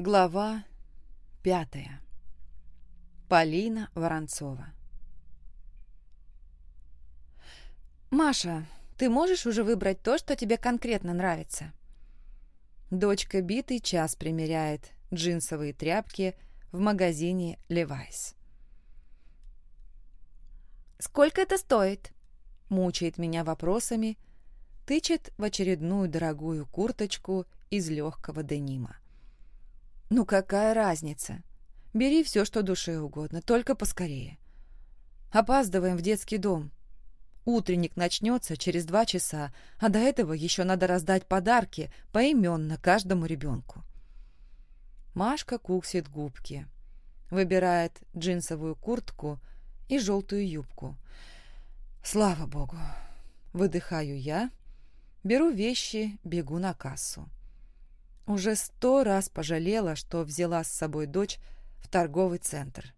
Глава пятая. Полина Воронцова. «Маша, ты можешь уже выбрать то, что тебе конкретно нравится?» Дочка битый час примеряет джинсовые тряпки в магазине Levi's. «Сколько это стоит?» Мучает меня вопросами, тычет в очередную дорогую курточку из легкого денима. «Ну какая разница? Бери все, что душе угодно, только поскорее. Опаздываем в детский дом. Утренник начнется через два часа, а до этого еще надо раздать подарки поименно каждому ребенку». Машка куксит губки, выбирает джинсовую куртку и желтую юбку. «Слава богу!» Выдыхаю я, беру вещи, бегу на кассу. Уже сто раз пожалела, что взяла с собой дочь в торговый центр.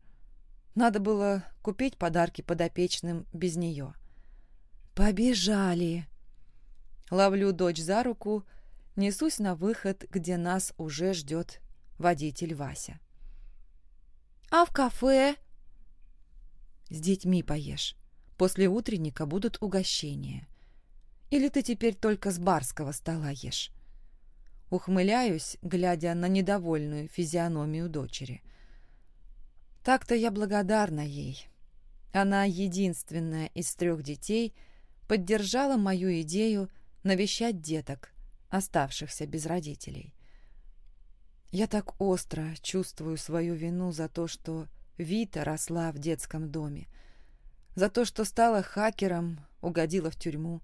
Надо было купить подарки подопечным без нее. «Побежали!» Ловлю дочь за руку, несусь на выход, где нас уже ждет водитель Вася. «А в кафе?» «С детьми поешь. После утренника будут угощения. Или ты теперь только с барского стола ешь?» Ухмыляюсь, глядя на недовольную физиономию дочери. Так-то я благодарна ей. Она единственная из трех детей поддержала мою идею навещать деток, оставшихся без родителей. Я так остро чувствую свою вину за то, что Вита росла в детском доме, за то, что стала хакером, угодила в тюрьму,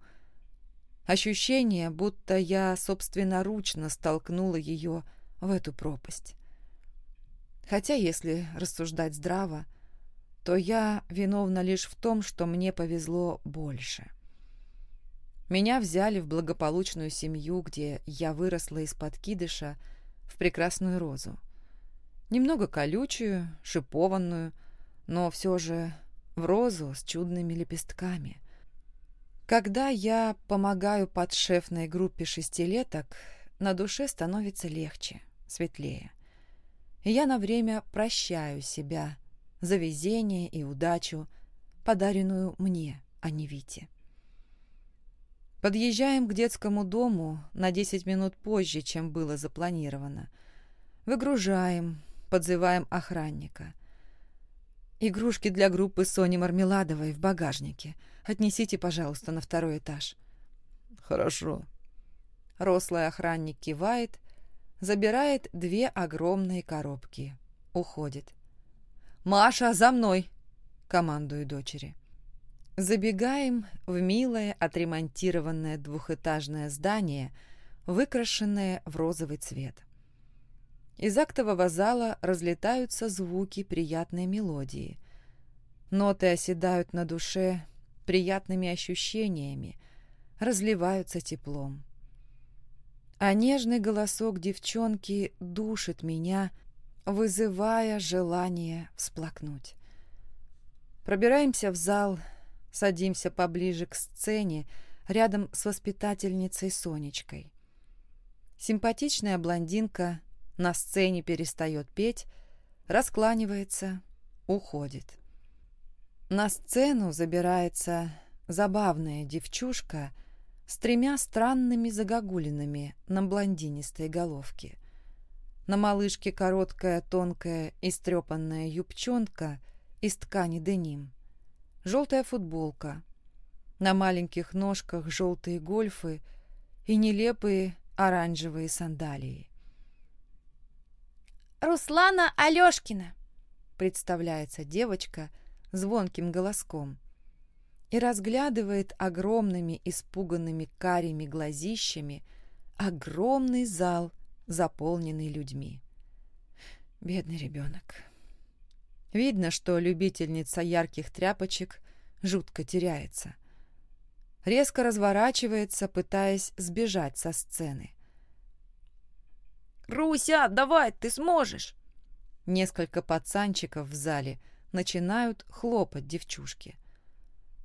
Ощущение, будто я собственноручно столкнула ее в эту пропасть. Хотя, если рассуждать здраво, то я виновна лишь в том, что мне повезло больше. Меня взяли в благополучную семью, где я выросла из подкидыша в прекрасную розу. Немного колючую, шипованную, но все же в розу с чудными лепестками. Когда я помогаю подшефной группе шестилеток, на душе становится легче, светлее. И я на время прощаю себя за везение и удачу, подаренную мне, а не Вите. Подъезжаем к детскому дому на 10 минут позже, чем было запланировано. Выгружаем, подзываем охранника. Игрушки для группы Сони Мармеладовой в багажнике – Отнесите, пожалуйста, на второй этаж». «Хорошо». Рослый охранник кивает, забирает две огромные коробки. Уходит. «Маша, за мной!» — командую дочери. Забегаем в милое отремонтированное двухэтажное здание, выкрашенное в розовый цвет. Из актового зала разлетаются звуки приятной мелодии. Ноты оседают на душе приятными ощущениями, разливаются теплом. А нежный голосок девчонки душит меня, вызывая желание всплакнуть. Пробираемся в зал, садимся поближе к сцене, рядом с воспитательницей Сонечкой. Симпатичная блондинка на сцене перестает петь, раскланивается, уходит. На сцену забирается забавная девчушка с тремя странными загогулинами на блондинистой головке. На малышке короткая, тонкая, истрепанная юбчонка из ткани деним. Желтая футболка. На маленьких ножках желтые гольфы и нелепые оранжевые сандалии. «Руслана Алешкина!» представляется девочка – звонким голоском и разглядывает огромными испуганными карими глазищами огромный зал, заполненный людьми. Бедный ребенок. Видно, что любительница ярких тряпочек жутко теряется. Резко разворачивается, пытаясь сбежать со сцены. «Руся, давай, ты сможешь!» Несколько пацанчиков в зале – начинают хлопать девчушки.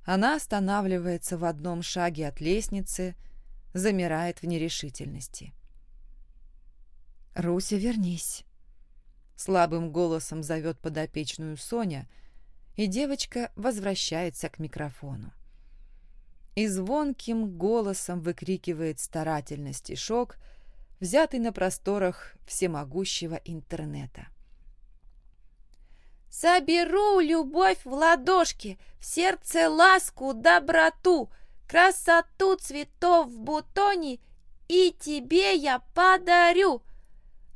Она останавливается в одном шаге от лестницы, замирает в нерешительности. «Руся, вернись!» Слабым голосом зовет подопечную Соня, и девочка возвращается к микрофону. И звонким голосом выкрикивает старательный стишок, взятый на просторах всемогущего интернета. Соберу любовь в ладошки, в сердце ласку, доброту, красоту цветов в бутоне и тебе я подарю.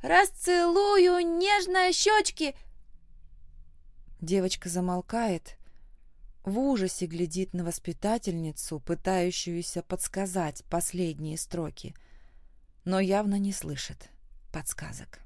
Расцелую нежно щечки. Девочка замолкает, в ужасе глядит на воспитательницу, пытающуюся подсказать последние строки, но явно не слышит подсказок.